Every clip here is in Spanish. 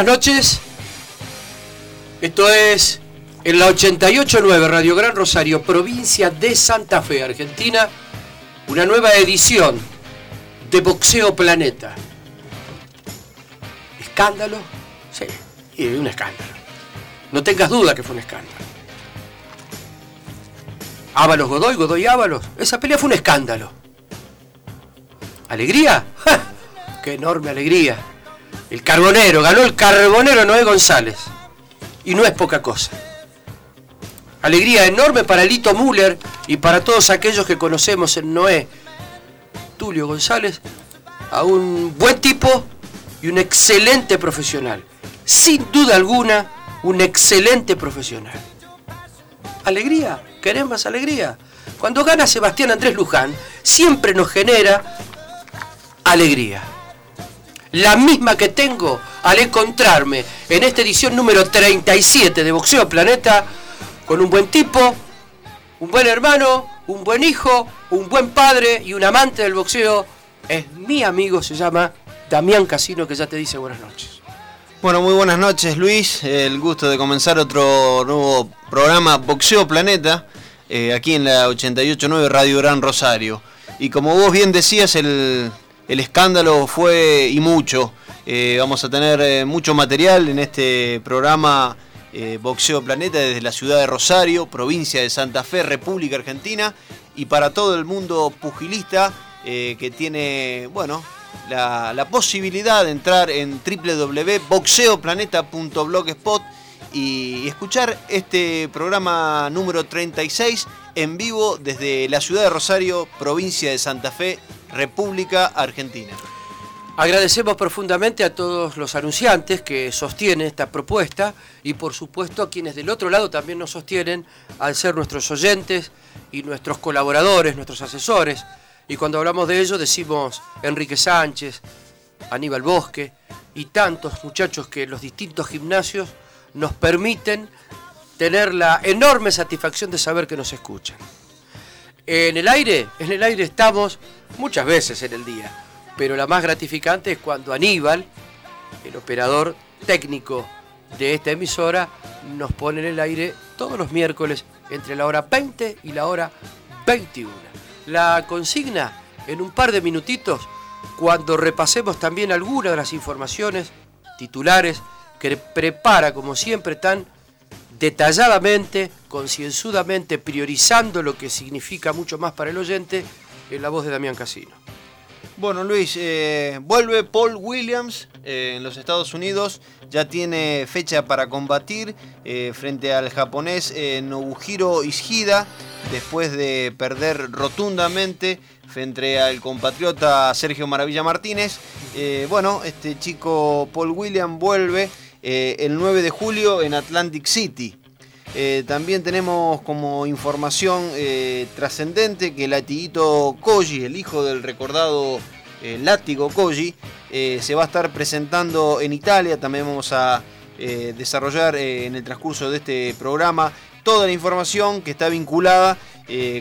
Buenas noches. Esto es en la 889 Radio Gran Rosario, provincia de Santa Fe, Argentina, una nueva edición de Boxeo Planeta. ¿Escándalo? Sí, y un escándalo. No tengas duda que fue un escándalo. Ábalos Godoy, Godoy Ábalos. Esa pelea fue un escándalo. ¿Alegría? ¡Ja! ¡Qué enorme alegría! El carbonero, ganó el carbonero Noé González. Y no es poca cosa. Alegría enorme para Lito Müller y para todos aquellos que conocemos en Noé. Tulio González, a un buen tipo y un excelente profesional. Sin duda alguna, un excelente profesional. Alegría, queremos alegría. Cuando gana Sebastián Andrés Luján, siempre nos genera alegría la misma que tengo al encontrarme en esta edición número 37 de Boxeo Planeta con un buen tipo, un buen hermano, un buen hijo, un buen padre y un amante del boxeo. Es mi amigo, se llama Damián Casino, que ya te dice buenas noches. Bueno, muy buenas noches Luis, el gusto de comenzar otro nuevo programa Boxeo Planeta, eh, aquí en la 889 Radio Gran Rosario. Y como vos bien decías, el, el escándalo fue y mucho. Eh, vamos a tener eh, mucho material en este programa eh, Boxeo Planeta desde la ciudad de Rosario, provincia de Santa Fe, República Argentina, y para todo el mundo pugilista que tiene, bueno, la, la, posibilidad de entrar en www.boxeoplaneta.blogspot y escuchar este programa número 36 en vivo desde la ciudad de Rosario, provincia de Santa Fe, República Argentina. Agradecemos profundamente a todos los anunciantes que sostienen esta propuesta y por supuesto a quienes del otro lado también nos sostienen al ser nuestros oyentes y nuestros colaboradores, nuestros asesores. Y cuando hablamos de ello decimos Enrique Sánchez, Aníbal Bosque y tantos muchachos que los distintos gimnasios nos permiten tener la enorme satisfacción de saber que nos escuchan. En el aire, en el aire estamos muchas veces en el día, pero la más gratificante es cuando Aníbal, el operador técnico de esta emisora, nos pone en el aire todos los miércoles entre la hora 20 y la hora 21. La consigna en un par de minutitos cuando repasemos también algunas de las informaciones titulares que prepara como siempre tan detalladamente, concienzudamente, priorizando lo que significa mucho más para el oyente, en la voz de Damián Casino. Bueno, Luis, eh, vuelve Paul Williams eh, en los Estados Unidos, ya tiene fecha para combatir eh, frente al japonés Nobuhiro Ishida, después de perder rotundamente frente al compatriota Sergio Maravilla Martínez. bueno, este chico Paul Williams vuelve el 9 de julio en Atlantic City. Eh, también tenemos como información eh, trascendente que latiguito Koji, el hijo del recordado eh, látigo Koji, se va a estar presentando en Italia. También vamos a desarrollar en el transcurso de este programa toda la información que está vinculada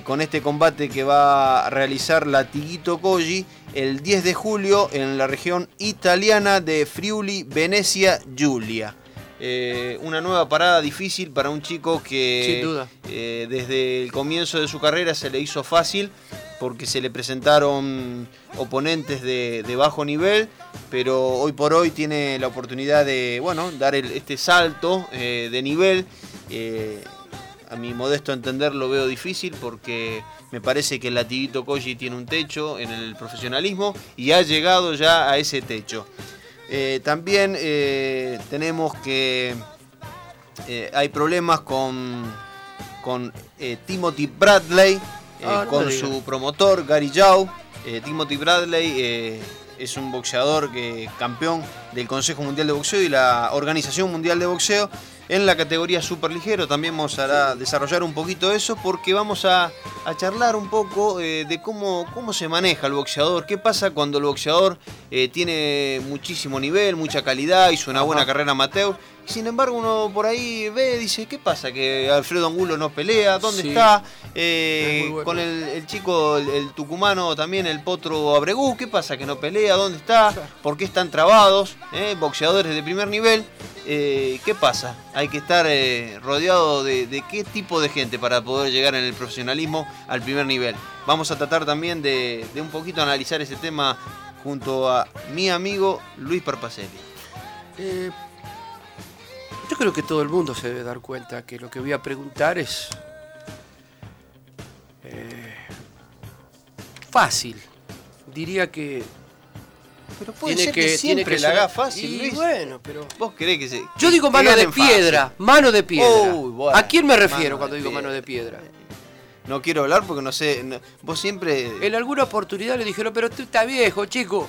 con este combate que va a realizar Latiguito Koji el 10 de julio en la región italiana de Friuli, Venecia, Giulia. Eh, una nueva parada difícil para un chico que eh, desde el comienzo de su carrera se le hizo fácil porque se le presentaron oponentes de, bajo nivel, pero hoy por hoy tiene la oportunidad de bueno, dar este salto eh, de nivel. a mi modesto entender lo veo difícil porque me parece que el latiguito Koji tiene un techo en el profesionalismo y ha llegado ya a ese techo. Eh, también eh, tenemos que hay problemas con, con Timothy Bradley, Ah, no con su promotor Gary Yao. Timothy Bradley es un boxeador que campeón del Consejo Mundial de Boxeo y la Organización Mundial de Boxeo en la categoría superligero. También vamos a desarrollar un poquito eso porque vamos a, a charlar un poco eh, de cómo, cómo se maneja el boxeador, qué pasa cuando el boxeador eh, tiene muchísimo nivel, mucha calidad, hizo una buena carrera amateur. Sin embargo, uno por ahí ve y dice, ¿qué pasa? Que Alfredo Angulo no pelea, ¿dónde Sí. está? Eh, Es muy bueno. con el, el chico, el, el tucumano también, el potro Abregú, ¿qué pasa? Que no pelea, ¿dónde está? ¿Por qué están trabados? Boxeadores de primer nivel. ¿Qué pasa? Hay que estar eh, rodeado de, qué tipo de gente para poder llegar en el profesionalismo al primer nivel. Vamos a tratar también de, de un poquito analizar ese tema junto a mi amigo Luis Parpacelli. Eh, yo creo que todo el mundo se debe dar cuenta que lo que voy a preguntar es eh, fácil. Diría que Pero puede tiene ser que que, siempre tiene que la haga fácil, Y Luis. bueno, pero ¿Vos querés que se.? yo digo mano de fácil? piedra, mano de piedra. Uy, bueno, ¿A quién me refiero cuando digo mano de piedra. No quiero hablar porque no sé. no- vos siempre. En alguna oportunidad le dijeron, pero usted está viejo, chico.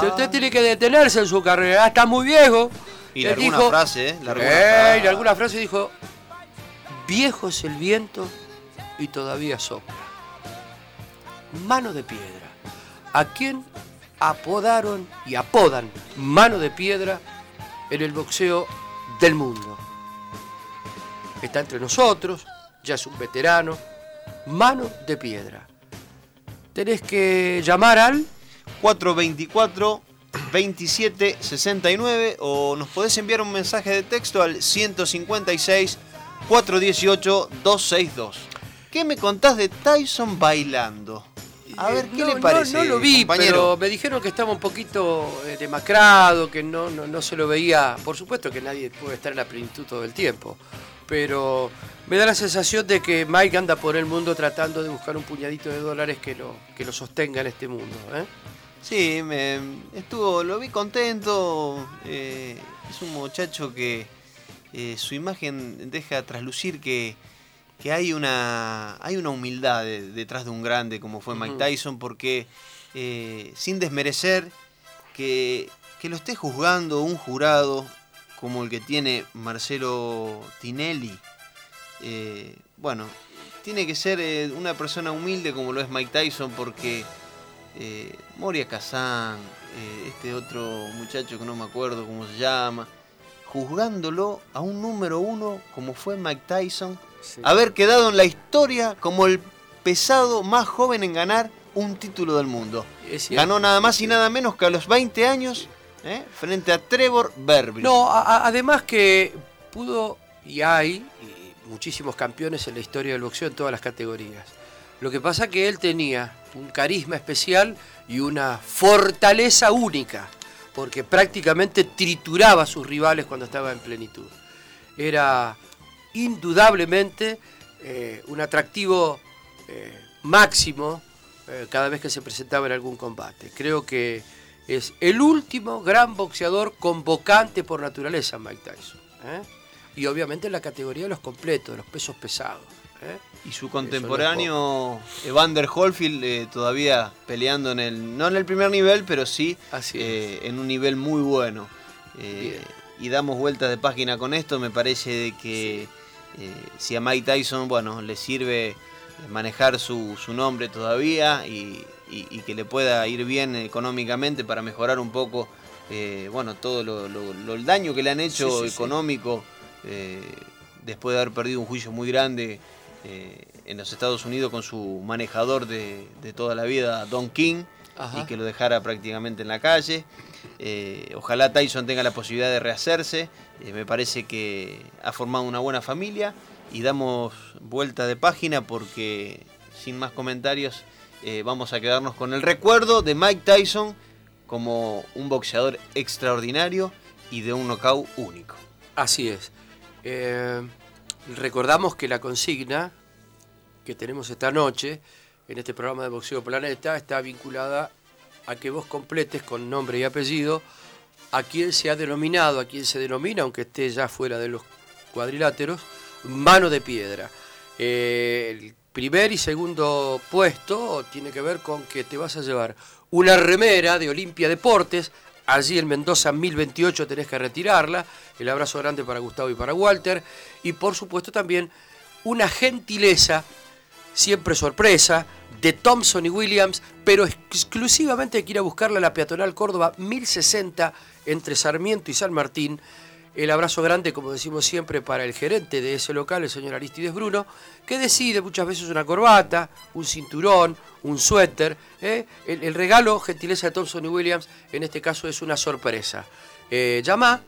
Si Ah. usted tiene que detenerse en su carrera, está muy viejo. Y Él alguna dijo- frase, ¿eh? Largó una Eh, frase. y alguna frase dijo, viejo es el viento y todavía sopla. Mano de piedra. ¿A quién apodaron y apodan mano de piedra en el boxeo del mundo? Está entre nosotros, ya es un veterano. Mano de piedra. Tenés que llamar al 424 27 69 o nos podés enviar un mensaje de texto al 156 418 262. ¿Qué me contás de Tyson bailando? A ver, ¿qué No, le no, parece? No, lo vi, compañero? pero me dijeron que estaba un poquito eh, demacrado, que no, no, no se lo veía. Por supuesto que nadie puede estar en la plenitud todo el tiempo, pero me da la sensación de que Mike anda por el mundo tratando de buscar un puñadito de dólares que lo, que lo sostenga en este mundo. ¿eh? Sí, me estuvo, lo vi contento. eh, es un muchacho que eh, su imagen deja traslucir que, que hay una hay una humildad de- detrás de un grande como fue Mike. Tyson, porque eh, sin desmerecer que, que lo esté juzgando un jurado como el que tiene Marcelo Tinelli, eh, bueno, tiene que ser eh, una persona humilde como lo es Mike Tyson porque Moria Kazan, este otro muchacho que no me acuerdo cómo se llama, juzgándolo a un número uno como fue Mike Tyson, haber quedado en la historia como el pesado más joven en ganar un título del mundo. Ganó nada más y nada menos que a los 20 años ¿eh? frente a Trevor Berbridge. No, a- además que pudo y hay y muchísimos campeones en la historia del boxeo en todas las categorías. Lo que pasa que él tenía un carisma especial y una fortaleza única, porque prácticamente trituraba a sus rivales cuando estaba en plenitud. Era indudablemente eh, un atractivo eh, máximo eh, cada vez que se presentaba en algún combate. Creo que es el último gran boxeador convocante por naturaleza, Mike Tyson. Y obviamente en la categoría de los completos, de los pesos pesados. Y su contemporáneo Evander Holyfield todavía peleando en el, no en el primer nivel, pero sí Así en un nivel muy bueno. Y damos vueltas de página con esto, me parece de que eh, si a Mike Tyson, bueno, le sirve manejar su, su nombre todavía y, y- y que le pueda ir bien económicamente para mejorar un poco, eh, bueno, todo lo, lo- lo- el daño que le han hecho Sí, sí, sí. económico eh, después de haber perdido un juicio muy grande en los Estados Unidos con su manejador de, de toda la vida, Don King, Ajá. y que lo dejara prácticamente en la calle. Eh, ojalá Tyson tenga la posibilidad de rehacerse. Eh, me parece que ha formado una buena familia y damos vuelta de página porque, sin más comentarios, eh, vamos a quedarnos con el recuerdo de Mike Tyson como un boxeador extraordinario y de un knockout único. Así es. Recordamos que la consigna que tenemos esta noche en este programa de Boxeo Planeta está vinculada a que vos completes con nombre y apellido a quien se ha denominado, a quien se denomina, aunque esté ya fuera de los cuadriláteros, mano de piedra. Eh, el primer y segundo puesto tiene que ver con que te vas a llevar una remera de Olimpia Deportes, allí en Mendoza 1028 tenés que retirarla, el abrazo grande para Gustavo y para Walter, y por supuesto también una gentileza, siempre sorpresa, de Thompson y Williams, pero exclusivamente hay que ir a buscarla a la peatonal Córdoba 1060 entre Sarmiento y San Martín. El abrazo grande, como decimos siempre, para el gerente de ese local, el señor Aristides Bruno, que decide muchas veces una corbata, un cinturón, un suéter. ¿eh? El, regalo, gentileza de Thompson y Williams, en este caso es una sorpresa. Eh, llama,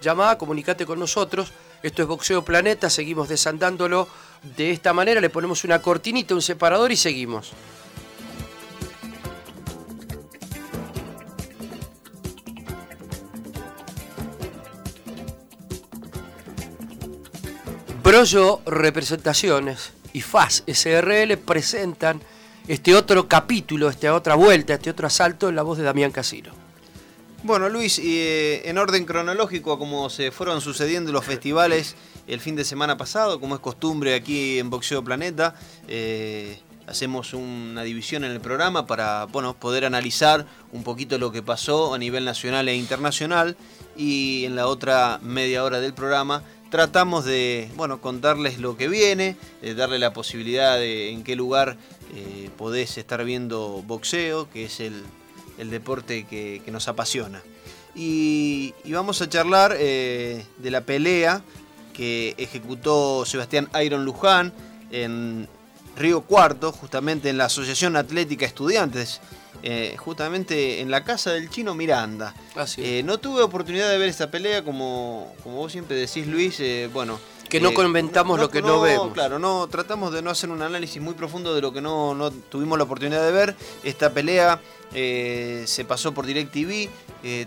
llama, comunicate con nosotros. Esto es Boxeo Planeta, seguimos desandándolo de esta manera, le ponemos una cortinita, un separador y seguimos. Brollo Representaciones y FAS SRL presentan este otro capítulo, esta otra vuelta, este otro asalto en la voz de Damián Casino. Bueno, Luis, eh, en orden cronológico como se fueron sucediendo los festivales el fin de semana pasado, como es costumbre aquí en Boxeo Planeta, eh, hacemos una división en el programa para bueno, poder analizar un poquito lo que pasó a nivel nacional e internacional y en la otra media hora del programa tratamos de bueno, contarles lo que viene, de darle la posibilidad de en qué lugar eh, podés estar viendo boxeo, que es el, deporte que, nos apasiona. Y, vamos a charlar eh, de la pelea que ejecutó Sebastián Iron Luján en Río Cuarto, justamente en la Asociación Atlética Estudiantes eh, justamente en la casa del chino Miranda. Ah, eh, no tuve oportunidad de ver esta pelea, como, como vos siempre decís, Luis, bueno. Que no comentamos lo que no, vemos. Claro, no, tratamos de no hacer un análisis muy profundo de lo que no, no tuvimos la oportunidad de ver. Esta pelea se pasó por DirecTV.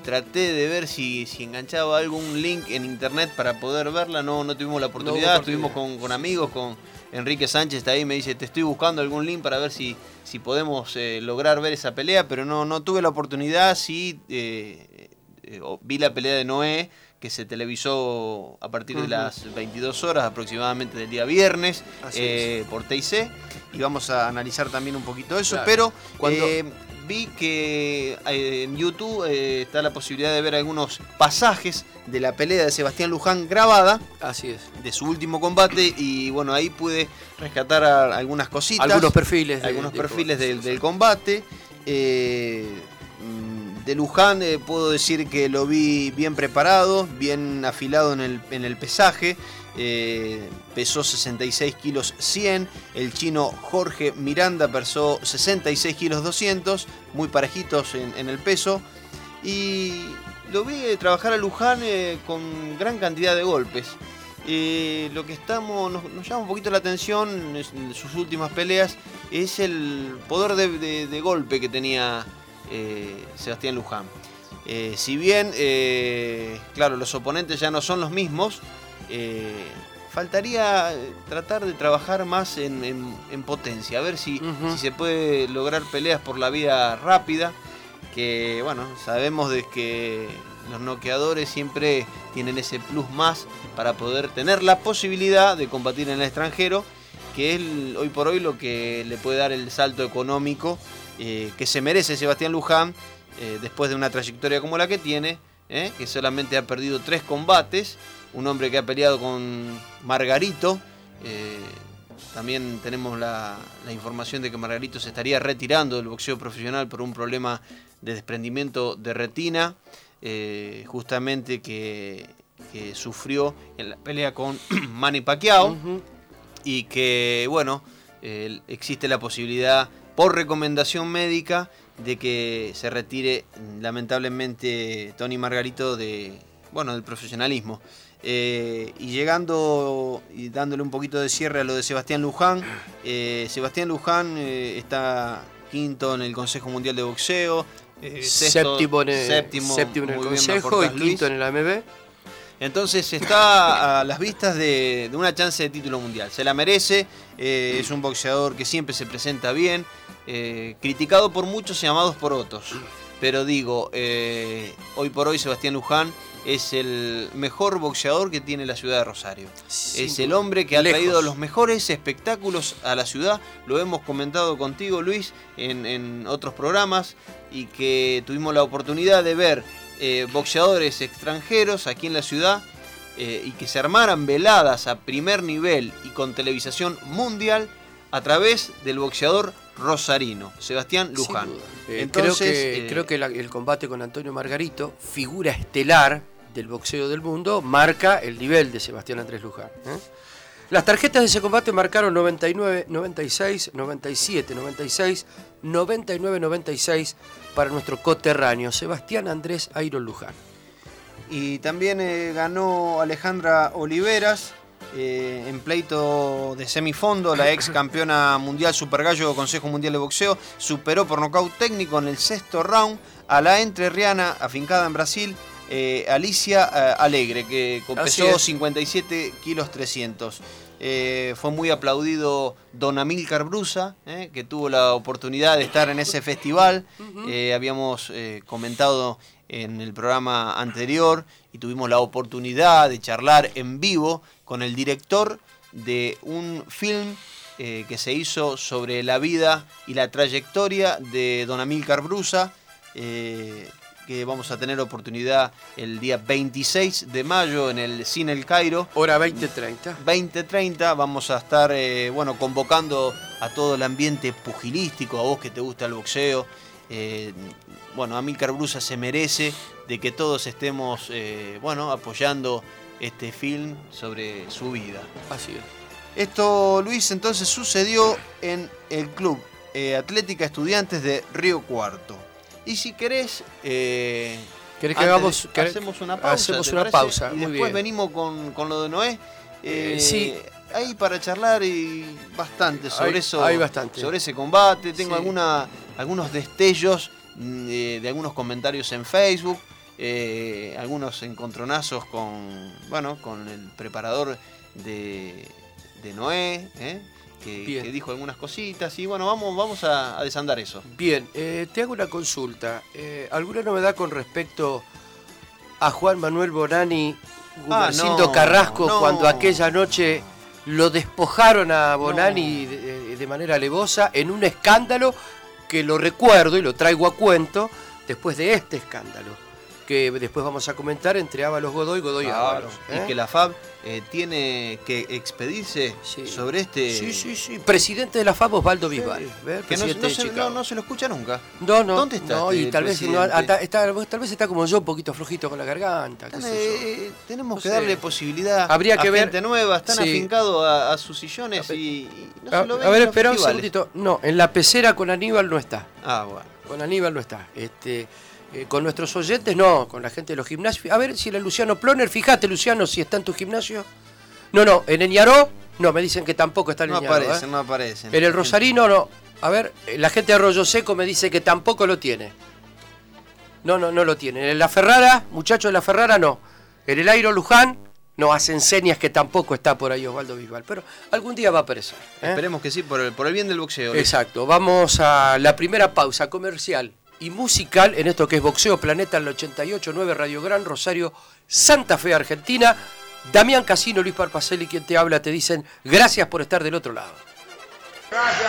traté de ver si, si enganchaba algún link en internet para poder verla. No, no tuvimos la oportunidad. Estuvimos con, con amigos, con Enrique Sánchez está ahí, me dice, te estoy buscando algún link para ver si, si podemos eh, lograr ver esa pelea, pero no, no tuve la oportunidad, sí eh, eh, vi la pelea de Noé, que se televisó a partir de las 22 horas aproximadamente del día viernes por TIC, y vamos a analizar también un poquito eso, pero cuando vi que eh, en YouTube eh, está la posibilidad de ver algunos pasajes de la pelea de Sebastián Luján grabada. Así es. De su último combate y bueno, ahí pude rescatar algunas cositas. Algunos perfiles. algunos perfiles del, combate. Eh, mm, de Luján puedo decir que lo vi bien preparado, bien afilado en el, en el pesaje. Eh, pesó 66 kilos 100, el chino Jorge Miranda pesó 66 kilos 200, muy parejitos en, el peso, y lo vi trabajar a Luján eh, con gran cantidad de golpes. Eh, lo que estamos nos, llama un poquito la atención en sus últimas peleas es el poder de, golpe que tenía Sebastián Luján. si bien, claro, los oponentes ya no son los mismos, eh, faltaría eh, tratar de trabajar más en, potencia, a ver si, se puede lograr peleas por la vía rápida, que bueno, sabemos de que los noqueadores siempre tienen ese plus más para poder tener la posibilidad de combatir en el extranjero, que es hoy por hoy lo que le puede dar el salto económico eh, que se merece Sebastián Luján después de una trayectoria como la que tiene, que solamente ha perdido tres combates un hombre que ha peleado con Margarito. Eh, también tenemos la, información de que Margarito se estaría retirando del boxeo profesional por un problema de desprendimiento de retina, eh, justamente que, sufrió en la pelea con Manny Pacquiao y que, bueno, existe la posibilidad por recomendación médica de que se retire lamentablemente Tony Margarito de, bueno, del profesionalismo. Eh, y llegando y dándole un poquito de cierre a lo de Sebastián Luján, eh, Sebastián Luján eh, está quinto en el Consejo Mundial de Boxeo, séptimo, en el, Consejo y quinto en el AMB. Entonces está a las vistas de, una chance de título mundial. Se la merece, eh, es un boxeador que siempre se presenta bien, eh, criticado por muchos y amados por otros. Pero digo, eh, hoy por hoy Sebastián Luján es el mejor boxeador que tiene la ciudad de Rosario. es el hombre que ha traído los mejores espectáculos a la ciudad. Lo hemos comentado contigo, Luis, en, otros programas y que tuvimos la oportunidad de ver eh, boxeadores extranjeros aquí en la ciudad eh, y que se armaran veladas a primer nivel y con televisación mundial a través del boxeador rosarino, Sebastián Luján. Eh, creo que, creo que el combate con Antonio Margarito, figura estelar del boxeo del mundo, marca el nivel de Sebastián Andrés Luján. Las tarjetas de ese combate marcaron 99, 96, 97, 96, 99, 96 para nuestro coterráneo, Sebastián Andrés Airo Luján. Y también eh, ganó Alejandra Oliveras eh, en pleito de semifondo, la ex campeona mundial Super Gallo Consejo Mundial de Boxeo superó por nocaut técnico en el sexto round a la entrerriana afincada en Brasil, eh, Alicia Alegre, que pesó 57 kilos 300. Fue muy aplaudido Don Amílcar Brusa, que tuvo la oportunidad de estar en ese festival. habíamos comentado en el programa anterior y tuvimos la oportunidad de charlar en vivo con el director de un film eh, que se hizo sobre la vida y la trayectoria de Don Amílcar Brusa, eh, que vamos a tener oportunidad el día 26 de mayo en el Cine El Cairo. Hora 20.30. 20.30 vamos a estar eh, bueno, convocando a todo el ambiente pugilístico, a vos que te gusta el boxeo. bueno, Amílcar Brusa se merece de que todos estemos bueno, apoyando este film sobre su vida. Así es. Esto, Luis, entonces sucedió en el Club eh, Atlética Estudiantes de Río Cuarto. Y si querés... Eh, ¿Querés que hagamos, hacemos una pausa? Hacemos una pausa. Y después venimos con, lo de Noé. Eh, sí. Hay para charlar y bastante sobre eso. Hay bastante. Sobre ese combate. Tengo alguna, algunos destellos mm, de algunos comentarios en Facebook. Eh, algunos encontronazos con, bueno, con el preparador de, Noé, ¿eh? Que, dijo algunas cositas y bueno, vamos, vamos a, desandar eso. Bien, eh, te hago una consulta. ¿Alguna novedad con respecto a Juan Manuel Bonani, ah, Carrasco, cuando aquella noche lo despojaron a Bonani de manera alevosa en un escándalo que lo recuerdo y lo traigo a cuento después de este escándalo? que después vamos a comentar entre Ábalos Godoy, Godoy y Ábalos. Y ¿eh? que la FAB eh, tiene que expedirse sobre este. Sí, sí, sí. Presidente de la FAB, Osvaldo Bisbal. Que no, se, lo escucha nunca. No, no. ¿Dónde está? No, y este tal vez, está, tal vez está como yo, un poquito flojito con la garganta. Eh, tenemos que darle posibilidad Habría que a ver, gente nueva. Están afincados a, sus sillones y, no se lo ven. A ver, espera un segundito. No, en la pecera con Aníbal no está. Ah, bueno. Con Aníbal no está. Este. Eh, con nuestros oyentes, no, con la gente de los gimnasios. A ver si era Luciano Ploner, fíjate Luciano si está en tu gimnasio. No, no, en Eñaró, no, me dicen que tampoco está en no No aparecen, ¿eh? no aparecen. En el Rosarino, no. A ver, la gente de Arroyo Seco me dice que tampoco lo tiene. No, no, no lo tiene. En la Ferrara, muchachos de la Ferrara, no. En el Airo Luján, no, hacen señas que tampoco está por ahí Osvaldo Bisbal. Pero algún día va a aparecer. ¿eh? Esperemos que sí, por el, por el bien del boxeo. Exacto. Vamos a la primera pausa comercial y musical en esto que es Boxeo Planeta en el 88.9 Radio Gran Rosario, Santa Fe, Argentina. Damián Casino, Luis Parpacelli, quien te habla, te dicen gracias por estar del otro lado. Gracias,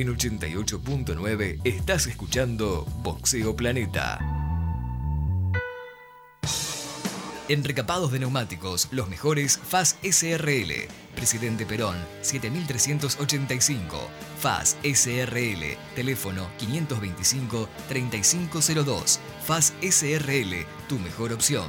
En 88.9 estás escuchando Boxeo Planeta. En recapados de neumáticos, los mejores FAS SRL. Presidente Perón, 7385. FAS SRL. Teléfono 525-3502. FAS SRL, tu mejor opción.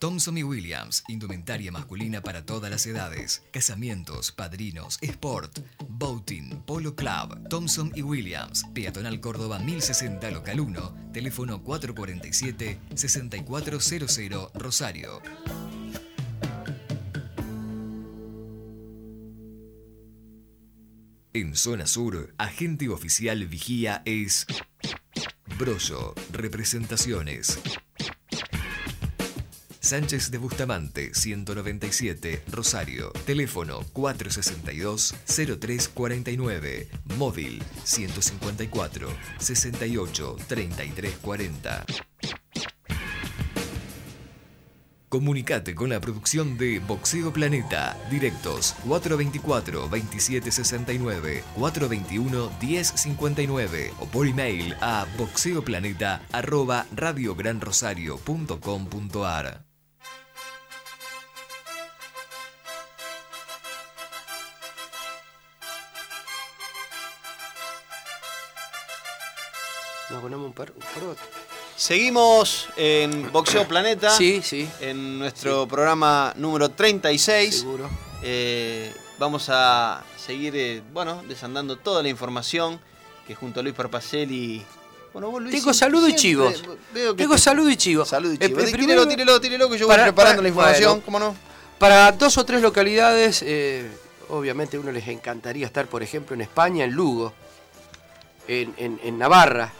Thompson y Williams, indumentaria masculina para todas las edades. Casamientos, padrinos, sport, boating, polo club. Thompson y Williams, Peatonal Córdoba 1060 Local 1, teléfono 447-6400 Rosario. En zona sur, agente oficial vigía es Brollo, representaciones. Sánchez de Bustamante, 197, Rosario. Teléfono 462-0349. Móvil 154-68-3340. Comunicate con la producción de Boxeo Planeta. Directos 424-2769, 421-1059 o por email a boxeoplaneta.radiogranrosario.com.ar. Un par. Seguimos en Boxeo Planeta. Sí, sí. En nuestro programa número 36. Seguro. Eh, vamos a seguir, eh, bueno, desandando toda la información que junto a Luis Parpacelli. Bueno, vos, Luis, Tengo saludo y chivos. Tengo te- salud y chivos. Salud y Eh, chivos. eh, primero- tírelo, tírelo, que yo voy para- preparando para- la información, bueno. ¿cómo no? Para dos o tres localidades, obviamente a uno les encantaría estar, por ejemplo, en España, en Lugo, en, en- en Navarra.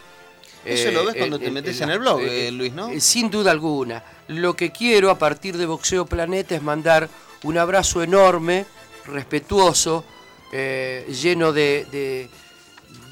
Eso lo ves cuando te metes en el blog, eh, Luis, ¿no? eh, sin duda alguna. Lo que quiero a partir de Boxeo Planeta es mandar un abrazo enorme, respetuoso, eh, lleno de, de-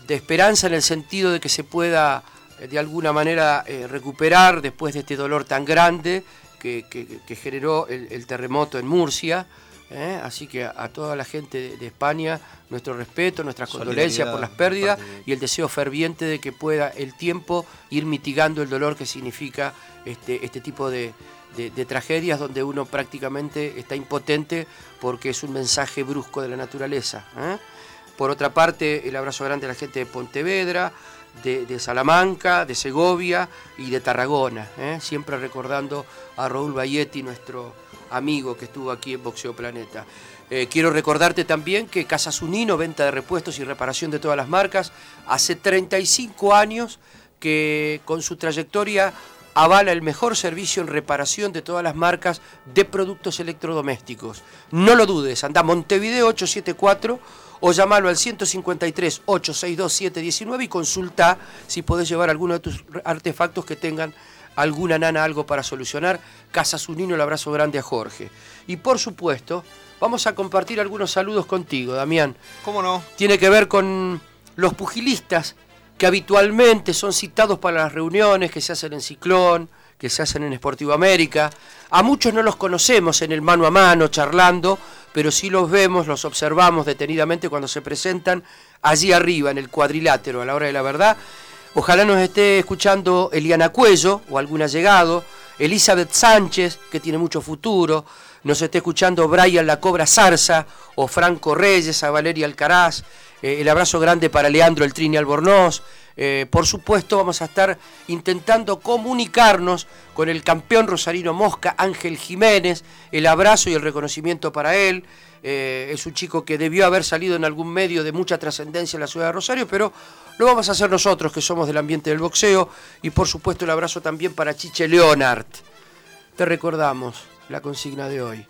de esperanza en el sentido de que se pueda eh, de alguna manera eh, recuperar después de este dolor tan grande que, que- que generó el, el terremoto en Murcia. ¿Eh? Así que a, a toda la gente de, de España, nuestro respeto, nuestras condolencias por las pérdidas y el deseo ferviente de que pueda el tiempo ir mitigando el dolor que significa este, este tipo de, de- de tragedias donde uno prácticamente está impotente porque es un mensaje brusco de la naturaleza. ¿eh? Por otra parte, el abrazo grande a la gente de Pontevedra, de, de Salamanca, de Segovia y de Tarragona, ¿eh? siempre recordando a Raúl Bayetti, nuestro amigo que estuvo aquí en Boxeo Planeta. Eh, quiero recordarte también que Casa Zunino, venta de repuestos y reparación de todas las marcas, hace 35 años que con su trayectoria avala el mejor servicio en reparación de todas las marcas de productos electrodomésticos. No lo dudes, anda a Montevideo 874 o llamalo al 153 862 719 y consulta si podés llevar alguno de tus artefactos que tengan alguna nana algo para solucionar. Casa Zunino, el abrazo grande a Jorge. Y por supuesto, vamos a compartir algunos saludos contigo, Damián ¿Cómo no? tiene que ver con los pugilistas que habitualmente son citados para las reuniones que se hacen en Ciclón, que se hacen en Sportivo América. A muchos no los conocemos en el mano a mano, charlando, pero sí los vemos, los observamos detenidamente cuando se presentan allí arriba, en el cuadrilátero, a la hora de la verdad. Ojalá nos esté escuchando Eliana Cuello o algún allegado, Elizabeth Sánchez, que tiene mucho futuro, nos esté escuchando Brian La Cobra Zarza o Franco Reyes, a Valeria Alcaraz, eh, el abrazo grande para Leandro El Trini Albornoz. Eh, por supuesto, vamos a estar intentando comunicarnos con el campeón rosarino Mosca, Ángel Jiménez, el abrazo y el reconocimiento para él. Eh, es un chico que debió haber salido en algún medio de mucha trascendencia en la ciudad de Rosario, pero lo vamos a hacer nosotros, que somos del ambiente del boxeo. Y por supuesto, el abrazo también para Chiche Leonard. Te recordamos, la consigna de hoy.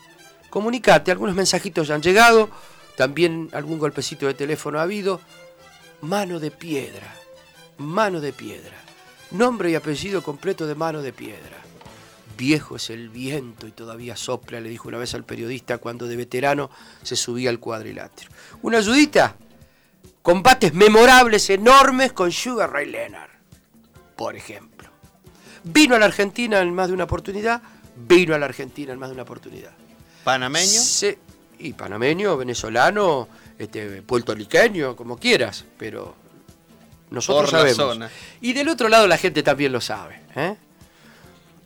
Comunicate, algunos mensajitos ya han llegado, también algún golpecito de teléfono ha habido. Mano de piedra, mano de piedra. Nombre y apellido completo de mano de piedra. Viejo es el viento y todavía sopla, le dijo una vez al periodista cuando de veterano se subía al cuadrilátero. ¿Una ayudita? Combates memorables, enormes con Sugar Ray Leonard, por ejemplo. Vino a la Argentina en más de una oportunidad, vino a la Argentina en más de una oportunidad. ¿Panameño? Sí, y panameño, venezolano, este, puertorriqueño, como quieras, pero nosotros Por la sabemos. zona. Y del otro lado la gente también lo sabe. ¿eh?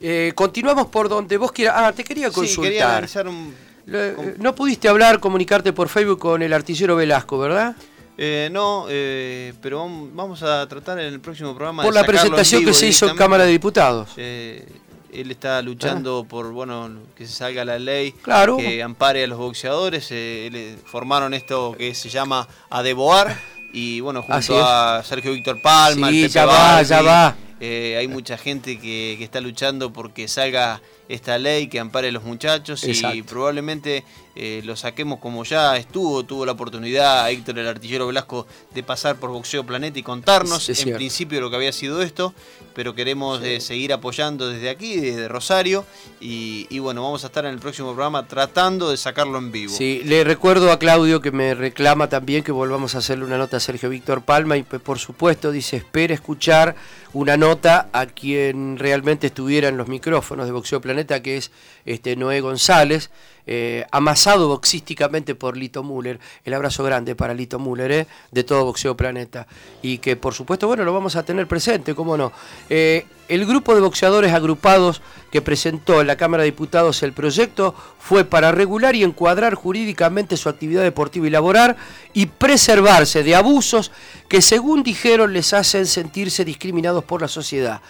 Eh, continuamos por donde vos quieras. Ah, te quería Sí, quería consultar. analizar un... Eh, no pudiste hablar, comunicarte por Facebook con el artillero Velasco, ¿verdad? Eh, no, eh, pero vam- vamos a tratar en el próximo programa Por de la presentación que se hizo en. Cámara de Diputados. Eh, él está luchando por bueno que se salga la ley Claro. que ampare a los boxeadores. le- formaron esto que se llama Adeboar y bueno, junto a Sergio Víctor Palma, Sí, el Pepe ya va, ya va. Eh, hay mucha gente que, que está luchando porque salga esta ley que ampare a los muchachos y probablemente eh, lo saquemos como ya estuvo, tuvo la oportunidad Héctor el artillero Velasco de pasar por Boxeo Planeta y contarnos Sí, en cierto. principio lo que había sido esto, pero queremos eh, seguir apoyando desde aquí, desde Rosario, y, y bueno, vamos a estar en el próximo programa tratando de sacarlo en vivo. Sí, le recuerdo a Claudio que me reclama también que volvamos a hacerle una nota a Sergio Víctor Palma y por supuesto dice espera escuchar una nota a quien realmente estuviera en los micrófonos de Boxeo Planeta que es este Noé González, eh, amasado boxísticamente por Lito Müller. El abrazo grande para Lito Müller, eh, de todo Boxeo Planeta. Y que por supuesto, bueno, lo vamos a tener presente, cómo no. Eh, el grupo de boxeadores agrupados que presentó en la Cámara de Diputados el proyecto fue para regular y encuadrar jurídicamente su actividad deportiva y laboral y preservarse de abusos que según dijeron les hacen sentirse discriminados por la sociedad.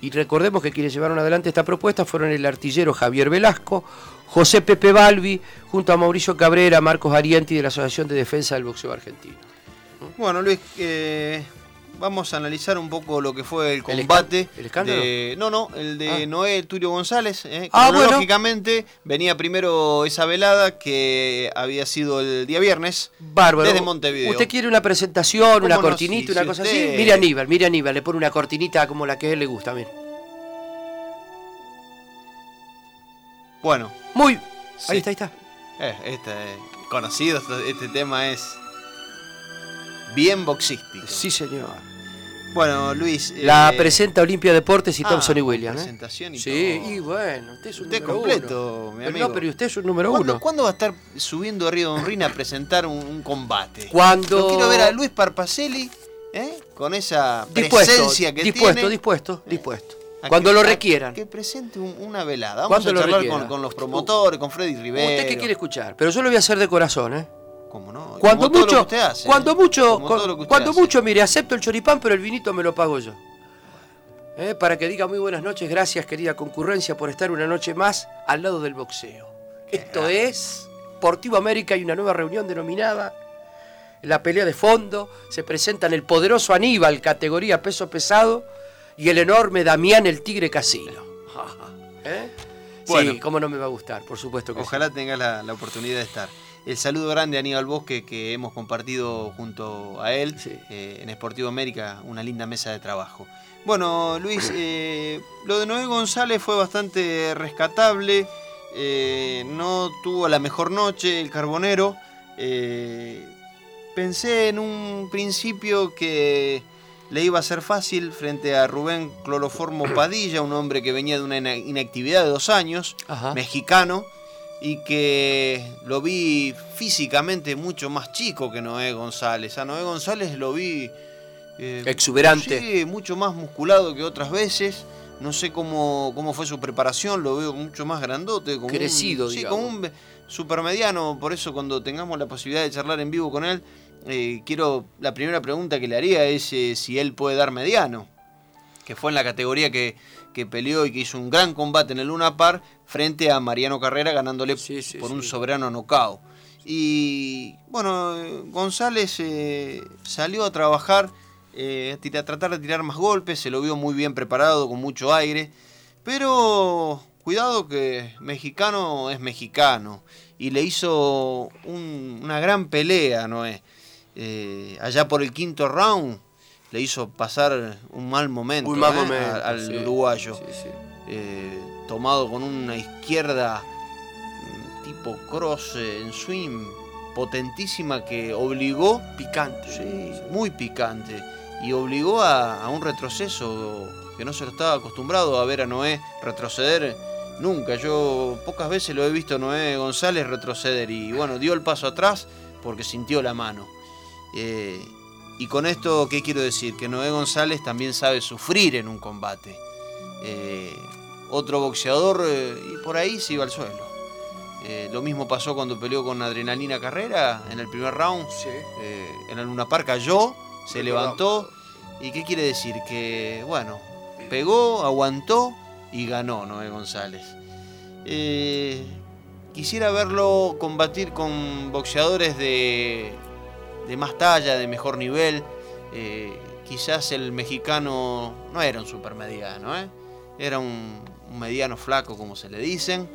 Y recordemos que quienes llevaron adelante esta propuesta fueron el artillero Javier Velasco, José Pepe Balbi, junto a Mauricio Cabrera, Marcos Arienti de la Asociación de Defensa del Boxeo Argentino. Bueno, Luis, eh, vamos a analizar un poco lo que fue el ¿El combate. el escándalo? de- no, no, el de Ah. Noé Turio González. Eh, Ah, bueno. cronológicamente venía primero esa velada que había sido el día viernes. Bárbaro. Desde Montevideo. ¿Usted quiere una presentación, ¿Cómo una no? cortinita, Si- una si cosa usted- así? Mire a Aníbal, mire a Aníbal, le pone una cortinita como la que a él le gusta, mire. Bueno, Muy. Sí. Ahí está, ahí está. eh, este, conocido, este- este tema es bien boxístico. Sí, señor. Bueno, Luis. La eh, presenta Olimpia Deportes y ah, Thompson y Williams. ¿eh? presentación y Sí, y bueno, usted es un Usted número completo, uno. mi Pero amigo. No, pero usted es un número ¿Cuándo, uno. cuándo va a estar subiendo a Río de Honrina a presentar un, un combate? Cuando. Yo quiero ver a Luis Parpacelli ¿eh? con esa dispuesto, presencia que dispuesto, tiene. dispuesto, dispuesto. a Cuando que- lo requieran. Que presente un- una velada. Vamos a lo charlar requiera. con, con los promotores, con Freddy Rivero. ¿Usted qué quiere escuchar? Pero yo lo voy a hacer de corazón, ¿eh? ¿Cómo no? Cuando Como lo mucho, hace, cuando mucho, lo usted cuando hace. mucho, mire, acepto el choripán, pero el vinito me lo pago yo. Eh, Para que diga muy buenas noches, gracias querida concurrencia por estar una noche más al lado del boxeo. Esto es Sportivo América y una nueva reunión denominada La pelea de fondo. Se presentan el poderoso Aníbal, categoría peso pesado, y el enorme Damián el Tigre Casino. ¿Eh? Bueno. Sí, cómo no me va a gustar, por supuesto que sí. Ojalá tengas la, la oportunidad de estar. El saludo grande a Aníbal Bosque que hemos compartido junto a él Sí. eh, en Esportivo América, una linda mesa de trabajo. Bueno, Luis, eh, lo de Noé González fue bastante rescatable. eh, no tuvo la mejor noche el carbonero. pensé en un principio que le iba a ser fácil frente a Rubén Cloroformo Padilla, un hombre que venía de una ina- inactividad de dos años Ajá. mexicano y que lo vi físicamente mucho más chico que Noé González. A Noé González lo vi eh, Exuberante. sí, mucho más musculado que otras veces. No sé cómo, cómo fue su preparación, lo veo mucho más grandote. Como Crecido, un, Sí, digamos. como un supermediano. Por eso cuando tengamos la posibilidad de charlar en vivo con él, eh, quiero, la primera pregunta que le haría es eh, si él puede dar mediano. Que fue en la categoría que, que peleó y que hizo un gran combate en el Luna Par frente a Mariano Carrera ganándole Sí, sí, por un soberano knockout. Y bueno, González eh, salió a trabajar, a, a tratar de tirar más golpes, se lo vio muy bien preparado, con mucho aire, pero cuidado que mexicano es mexicano. Y le hizo una gran pelea, Noé. Eh, allá por el quinto round le hizo pasar un mal momento, un mal ¿eh? al, uruguayo. Eh, tomado con una izquierda mm, tipo cross en swing potentísima que obligó... Picante. Muy picante. Y obligó a, un retroceso que no se lo estaba acostumbrado a ver a Noé retroceder nunca. Yo pocas veces lo he visto a Noé González retroceder y bueno, dio el paso atrás porque sintió la mano. Eh, y con esto, ¿qué quiero decir? Que Noé González también sabe sufrir en un combate. Eh, otro boxeador eh, y por ahí se iba al suelo. lo mismo pasó cuando peleó con Adrenalina Carrera en el primer round. en el Luna Park cayó, se levantó. ¿Y qué quiere decir? Que, bueno, pegó, aguantó y ganó Noé González. quisiera verlo combatir con boxeadores de de más talla, de mejor nivel. Eh, quizás el mexicano no era un supermediano, ¿eh? era un, mediano flaco, como se le dicen.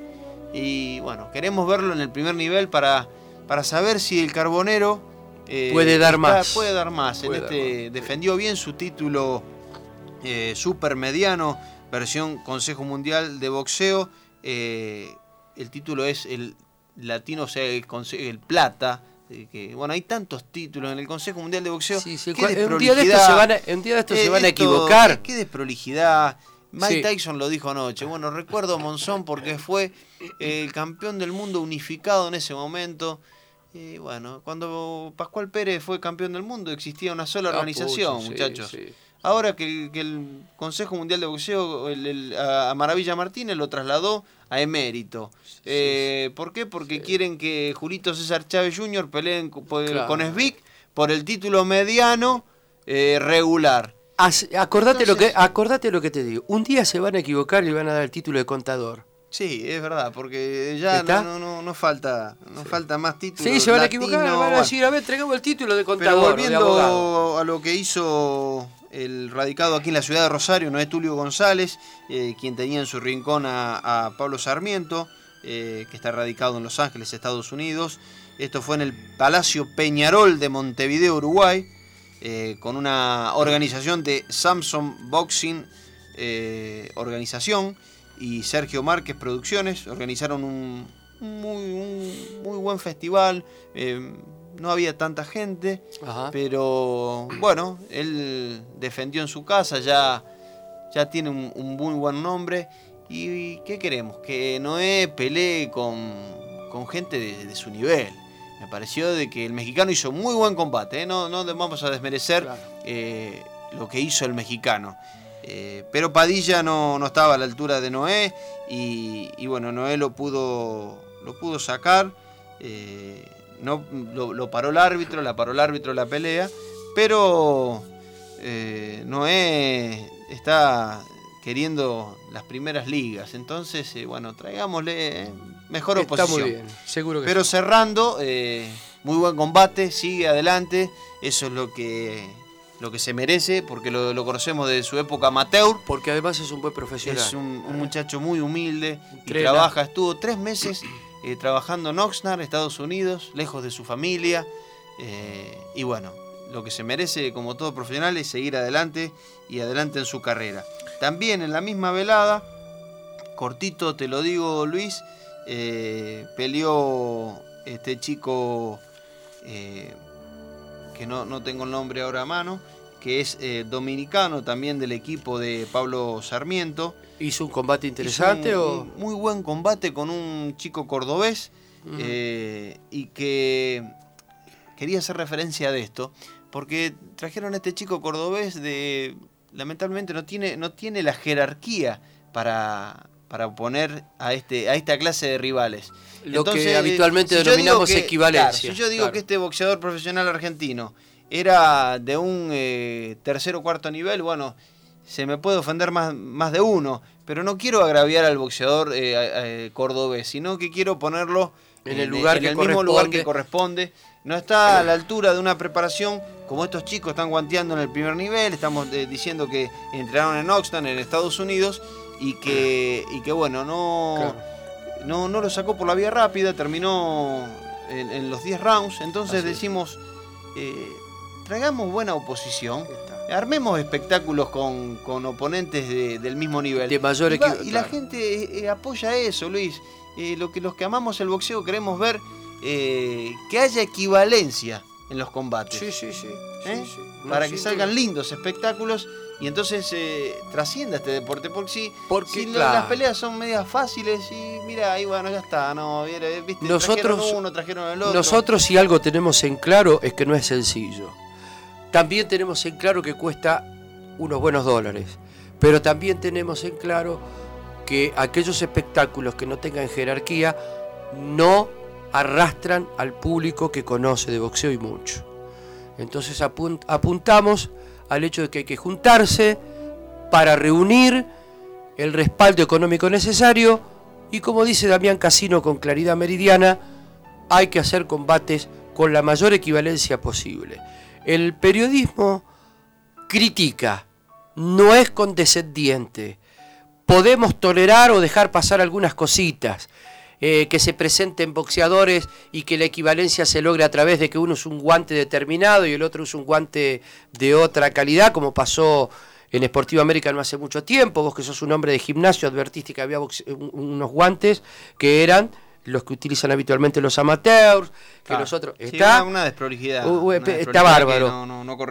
Y bueno, queremos verlo en el primer nivel para, para saber si el carbonero eh, puede dar más. Puede dar más. en este, Defendió bien su título eh, supermediano, versión Consejo Mundial de Boxeo. el título es el latino, o sea, el, el plata que, bueno, hay tantos títulos en el Consejo Mundial de Boxeo. Sí, sí, un día de estos se van a, un día de estos se van a equivocar. Qué desprolijidad. Mike Tyson lo dijo anoche. Bueno, recuerdo a Monzón porque fue el campeón del mundo unificado en ese momento. Y bueno, cuando Pascual Pérez fue campeón del mundo existía una sola ah, organización, muchachos. Ahora que, el Consejo Mundial de Boxeo a Maravilla Martínez lo trasladó a emérito. Eh, ¿Por qué? Porque quieren que Julito César Chávez Jr. peleen con, Svic por el título mediano eh, regular. acordate, lo que, acordate lo que te digo. Un día se van a equivocar y van a dar el título de contador. Sí, es verdad, porque ya no, no, no, falta no falta más títulos. Sí, se van a equivocar, van a decir, a ver, traigamos el título de contador. Pero volviendo a lo que hizo el radicado aquí en la ciudad de Rosario, no es Tulio González, eh, quien tenía en su rincón a, Pablo Sarmiento, eh, que está radicado en Los Ángeles, Estados Unidos. Esto fue en el Palacio Peñarol de Montevideo, Uruguay, eh, con una organización de Samsung Boxing Organización y Sergio Márquez Producciones. Organizaron un muy, muy buen festival no había tanta gente, pero bueno, él defendió en su casa, ya, ya tiene un, muy buen nombre. ¿Y qué queremos? Que Noé pelee con, con gente de, su nivel. Me pareció de que el mexicano hizo muy buen combate, ¿eh? no, no vamos a desmerecer eh, lo que hizo el mexicano. Eh, pero Padilla no, no, estaba a la altura de Noé y, y, bueno, Noé lo pudo, lo pudo sacar. No, lo, paró el árbitro, la paró el árbitro la pelea, pero eh, Noé está queriendo las primeras ligas. Entonces, eh, bueno, traigámosle eh, mejor oposición. Está muy bien, seguro que Pero cerrando, muy buen combate, sigue adelante. Eso es lo que, lo que se merece, porque lo, conocemos de su época amateur. Porque además es un buen profesional. Es un, muchacho muy humilde y trabaja. Estuvo tres meses eh, trabajando en Oxnard, Estados Unidos, lejos de su familia. Eh, y bueno, lo que se merece como todo profesional es seguir adelante y adelante en su carrera. También en la misma velada, cortito te lo digo Luis, eh, peleó este chico que no, no, tengo el nombre ahora a mano, que es dominicano también del equipo de Pablo Sarmiento. ¿Hizo un combate interesante o...? muy buen combate con un chico cordobés eh, y que quería hacer referencia de esto porque trajeron a este chico cordobés de... Lamentablemente no tiene, no tiene la jerarquía para, para oponer a, este, a esta clase de rivales. Lo que habitualmente denominamos equivalencia. si yo digo que este boxeador profesional argentino era de un eh, tercer o cuarto nivel, bueno, se me puede ofender más, más de uno, pero no quiero agraviar al boxeador eh, eh, cordobés, sino que quiero ponerlo en, el, lugar que mismo lugar que corresponde. No está a la altura de una preparación como estos chicos están guanteando en el primer nivel, estamos eh, diciendo que entraron en Oxford, en Estados Unidos, y que, y que bueno, no, no, no lo sacó por la vía rápida, terminó en, los 10 rounds. Entonces decimos, eh, traigamos buena oposición. Armemos espectáculos con, oponentes del mismo nivel. De mayor y, y la gente eh, eh, apoya eso, Luis. lo que los que amamos el boxeo queremos ver que haya equivalencia en los combates. Sí, sí, sí. Para que salgan lindos espectáculos y entonces eh, trascienda este deporte. Porque si, porque, las peleas son medias fáciles y mira, ahí bueno, ya está, no, ¿viste? Nosotros, trajeron uno, trajeron el otro. Nosotros si algo tenemos en claro es que no es sencillo. También tenemos en claro que cuesta unos buenos dólares, pero también tenemos en claro que aquellos espectáculos que no tengan jerarquía no arrastran al público que conoce de boxeo y mucho. Entonces apuntamos al hecho de que hay que juntarse para reunir el respaldo económico necesario y como dice Damián Casino con claridad meridiana, hay que hacer combates con la mayor equivalencia posible. El periodismo critica, no es condescendiente. Podemos tolerar o dejar pasar algunas cositas, eh, que se presenten boxeadores y que la equivalencia se logre a través de que uno es un guante determinado y el otro es un guante de otra calidad, como pasó en Sportivo América no hace mucho tiempo. Vos que sos un hombre de gimnasio, advertiste que había unos guantes que eran los que utilizan habitualmente los amateurs, que los otros... Está una, desprolijidad. está bárbaro.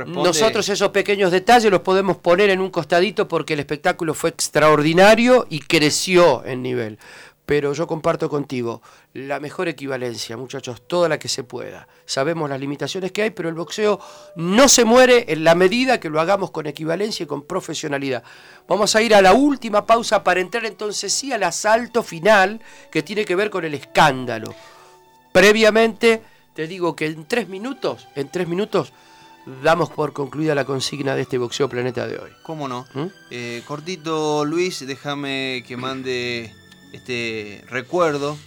Nosotros esos pequeños detalles los podemos poner en un costadito porque el espectáculo fue extraordinario y creció en nivel pero yo comparto contigo la mejor equivalencia, muchachos, toda la que se pueda. Sabemos las limitaciones que hay, pero el boxeo no se muere en la medida que lo hagamos con equivalencia y con profesionalidad. Vamos a ir a la última pausa para entrar entonces sí al asalto final que tiene que ver con el escándalo. Previamente, te digo que en tres minutos, en tres minutos, damos por concluida la consigna de este Boxeo Planeta de hoy. ¿Cómo no? ¿Mm? Eh, cortito, Luis, déjame que mande este recuerdo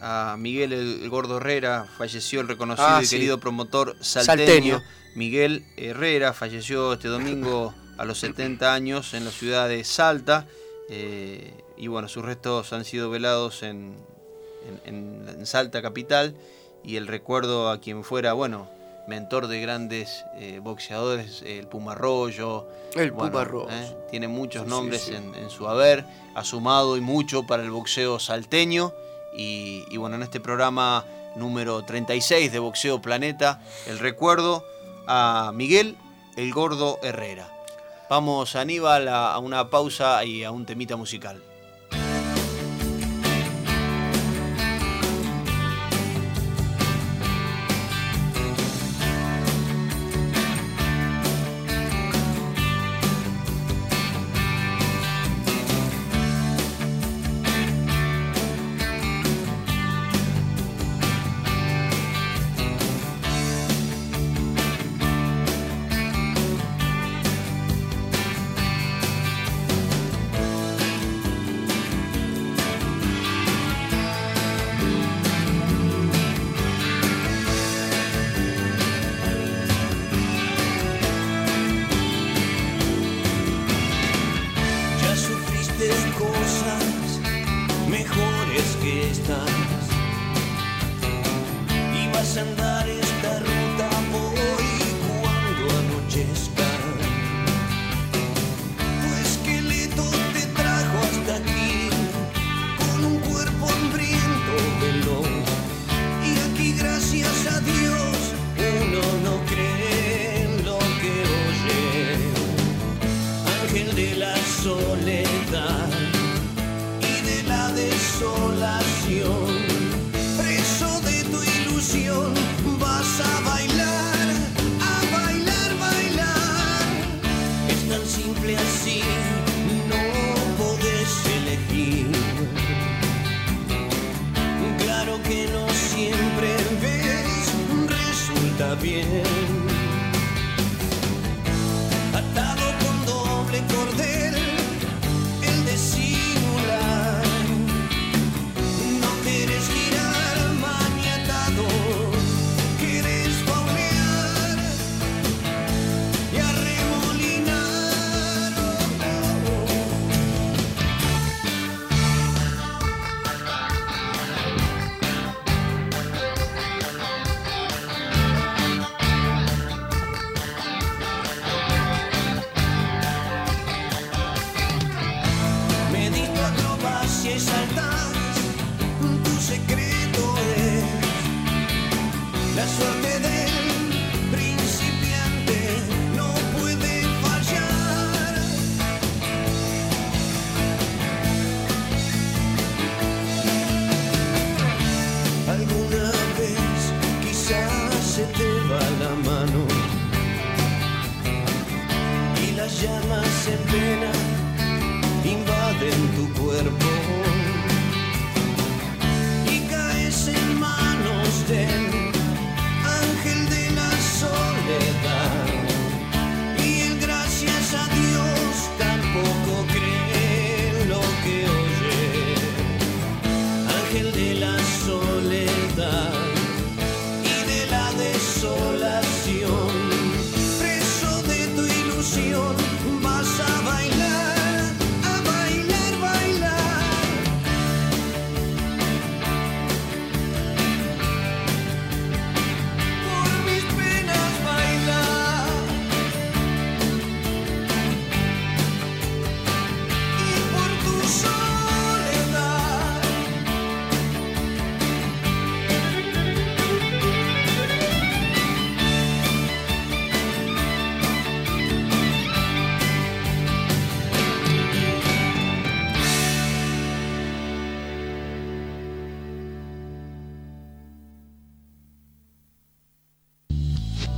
a Miguel el, Gordo Herrera, falleció el reconocido ah, y querido promotor salteño. Miguel Herrera falleció este domingo a los 70 años en la ciudad de Salta. Eh, y bueno, sus restos han sido velados en, en, Salta capital. Y el recuerdo a quien fuera, bueno, mentor de grandes eh, boxeadores, el Puma Arroyo. El Puma Arroyo. Eh, tiene muchos nombres En, su haber, ha sumado y mucho para el boxeo salteño. Y, bueno, en este programa número 36 de Boxeo Planeta, el recuerdo a Miguel el Gordo Herrera. Vamos, Aníbal, a una pausa y a un temita musical.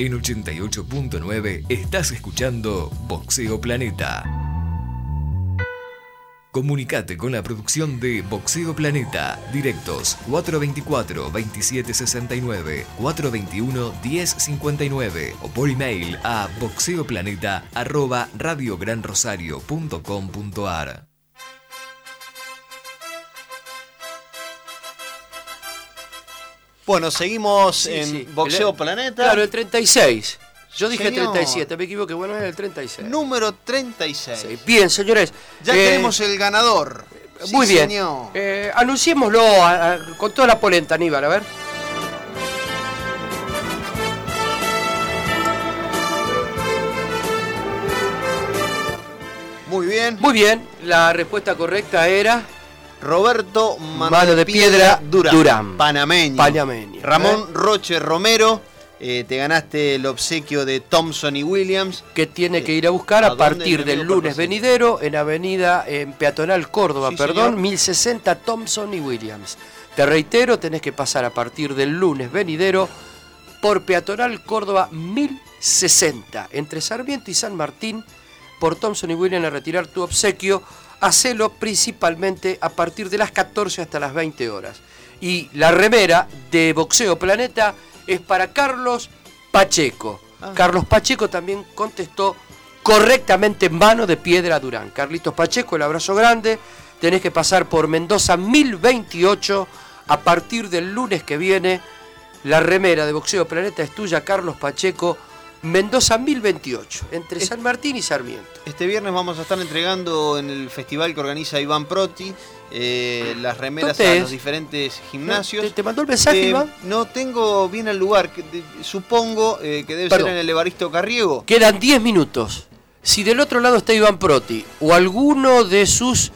En 88.9 estás escuchando Boxeo Planeta. Comunicate con la producción de Boxeo Planeta. Directos 424-2769, 421-1059 o por email a boxeoplaneta Bueno, seguimos Sí, en sí. Boxeo El- Planeta. Claro, el 36. Yo dije Señor. 37, me equivoqué. Bueno, es el 36. Número 36. Sí. Bien, señores. Ya eh, tenemos el ganador. Sí, Muy bien. señor. Eh, anunciémoslo a- a- con toda la polenta, Aníbal, a ver. Muy bien. Muy bien, la respuesta correcta era Roberto Mano, Mano de Piedra Durán. Durán. Panameño. Panameño, Ramón Roche Romero. eh, te ganaste el obsequio de Thompson y Williams. que tiene que ir a buscar ¿A partir del lunes venidero en Avenida en Peatonal Córdoba, Sí, perdón, señor. 1060 Thompson y Williams. Te reitero, tenés que pasar a partir del lunes venidero por Peatonal Córdoba 1060, entre Sarmiento y San Martín, por Thompson y Williams a retirar tu obsequio. Hacelo principalmente a partir de las 14 hasta las 20 horas. Y la remera de Boxeo Planeta es para Carlos Pacheco. Ah. Carlos Pacheco también contestó correctamente mano de piedra Durán. Carlitos Pacheco, el abrazo grande. Tenés que pasar por Mendoza 1028 a partir del lunes que viene. La remera de Boxeo Planeta es tuya, Carlos Pacheco. Mendoza 1028, entre San Martín y Sarmiento. Este viernes vamos a estar entregando en el festival que organiza Iván Proti eh, las remeras ¿Dónde a los diferentes gimnasios. ¿Te, te mandó el mensaje, Eh, Iván? No tengo bien el lugar. que de- supongo eh, que debe Perdón. ser en el Evaristo Carriego. Quedan 10 minutos. Si del otro lado está Iván Proti o alguno de sus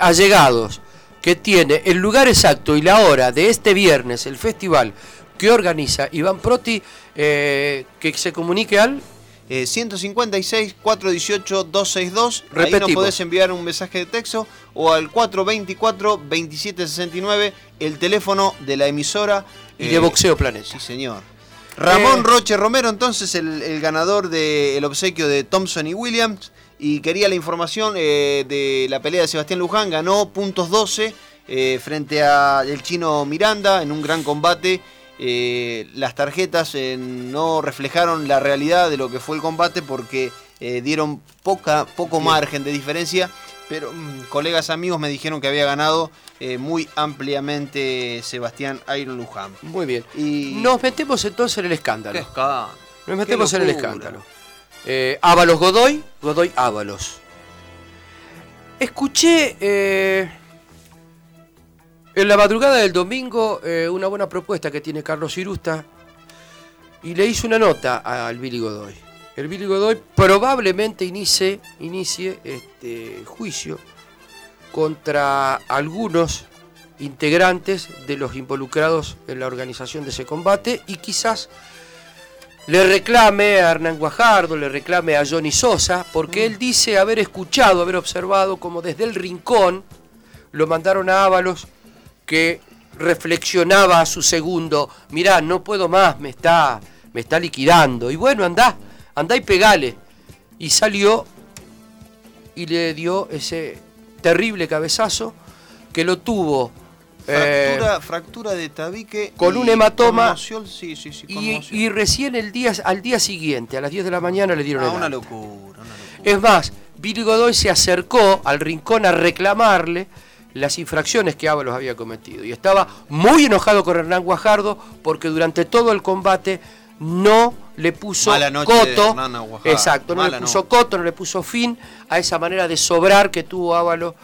allegados que tiene el lugar exacto y la hora de este viernes, el festival que organiza Iván Proti, eh, que se comunique al... Eh, 156 418 262. Ahí nos podés enviar un mensaje de texto o al 424 2769, el teléfono de la emisora. Y eh, de Boxeo Planeta. Sí, señor. Ramón Eh. Roche Romero, entonces, el, el ganador del obsequio de Thompson y Williams. Y quería la información eh, de la pelea de Sebastián Luján. Ganó puntos 12 eh, frente al chino Miranda en un gran combate. Eh, las tarjetas eh, no reflejaron la realidad de lo que fue el combate porque eh, dieron poca, poco Bien. margen de diferencia. Pero mm, colegas amigos me dijeron que había ganado eh, muy ampliamente Sebastián Iron Luján. Muy bien. Y... Nos metemos entonces en el escándalo. Nos metemos en el escándalo. Eh, Ábalos Godoy, Godoy Ábalos. Escuché en la madrugada del domingo eh, una buena propuesta que tiene Carlos Irusta y le hice una nota al Billy Godoy. El Billy Godoy probablemente inicie, inicie este juicio contra algunos integrantes de los involucrados en la organización de ese combate y quizás le reclame a Hernán Guajardo, le reclame a Johnny Sosa, porque él dice haber escuchado, haber observado como desde el rincón lo mandaron a Ábalos que reflexionaba a su segundo, mirá, no puedo más, me está, me está liquidando. Y bueno, andá, andá y pegale. Y salió y le dio ese terrible cabezazo que lo tuvo eh, Fractura, fractura de tabique. con un hematoma. conmoción, sí, sí, sí, y, recién el día, al día siguiente, a las 10 de la mañana, le dieron Ah, el una locura, una locura. Es más, Billy Godoy se acercó al rincón a reclamarle las infracciones que Ábalos había cometido. Y estaba muy enojado con Hernán Guajardo porque durante todo el combate no le puso coto. Exacto, no mala le puso coto, no le puso fin a esa manera de sobrar que tuvo Ábalos,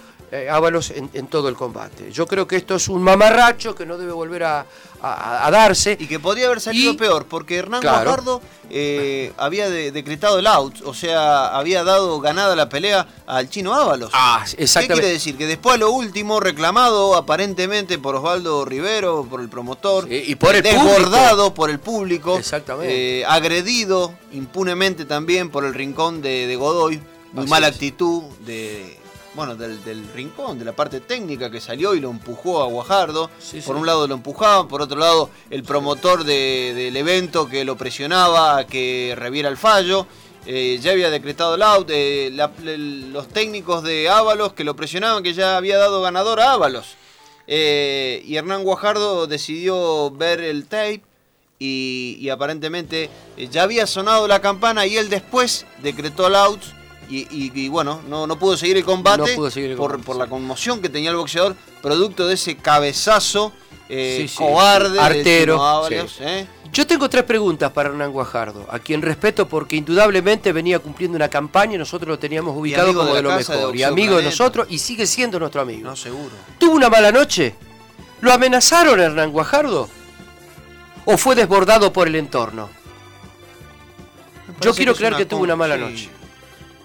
Ábalos en, en todo el combate. Yo creo que esto es un mamarracho que no debe volver a, a- a darse. Y que podría haber salido Y- peor, porque Hernán Claro. Guajardo eh, había de- decretado el out, o sea, había dado ganada la pelea al chino Ábalos. Ah, ¿Qué exactamente. quiere decir? Que después a lo último, reclamado aparentemente por Osvaldo Rivero, por el promotor, Sí, y por el desbordado por el público, Exactamente. eh, agredido impunemente también por el rincón de, de Godoy, muy Así mala es. actitud de bueno del, del rincón, de la parte técnica que salió y lo empujó a Guajardo. Sí, por sí. un lado lo empujaba, por otro lado el promotor de- del evento que lo presionaba a que reviera el fallo. Eh, ya había decretado el out, eh, la- los técnicos de Ábalos que lo presionaban, que ya había dado ganador a Ábalos. Eh, y Hernán Guajardo decidió ver el tape y, y aparentemente ya había sonado la campana y él después decretó el out. Y, y- y bueno, no, no pudo seguir el combate, No pudo seguir el por, combate, por la conmoción que tenía el boxeador, producto de ese cabezazo eh, Sí, sí, cobarde artero, sí. ¿eh? Yo tengo tres preguntas para Hernán Guajardo, a quien respeto porque indudablemente venía cumpliendo una campaña y nosotros lo teníamos ubicado como de lo de mejor. y amigo de nosotros y sigue siendo nuestro amigo. No, seguro. ¿Tuvo una mala noche? ¿Lo amenazaron a Hernán Guajardo? ¿O fue desbordado por el entorno? Yo quiero creer que tuvo una mala noche.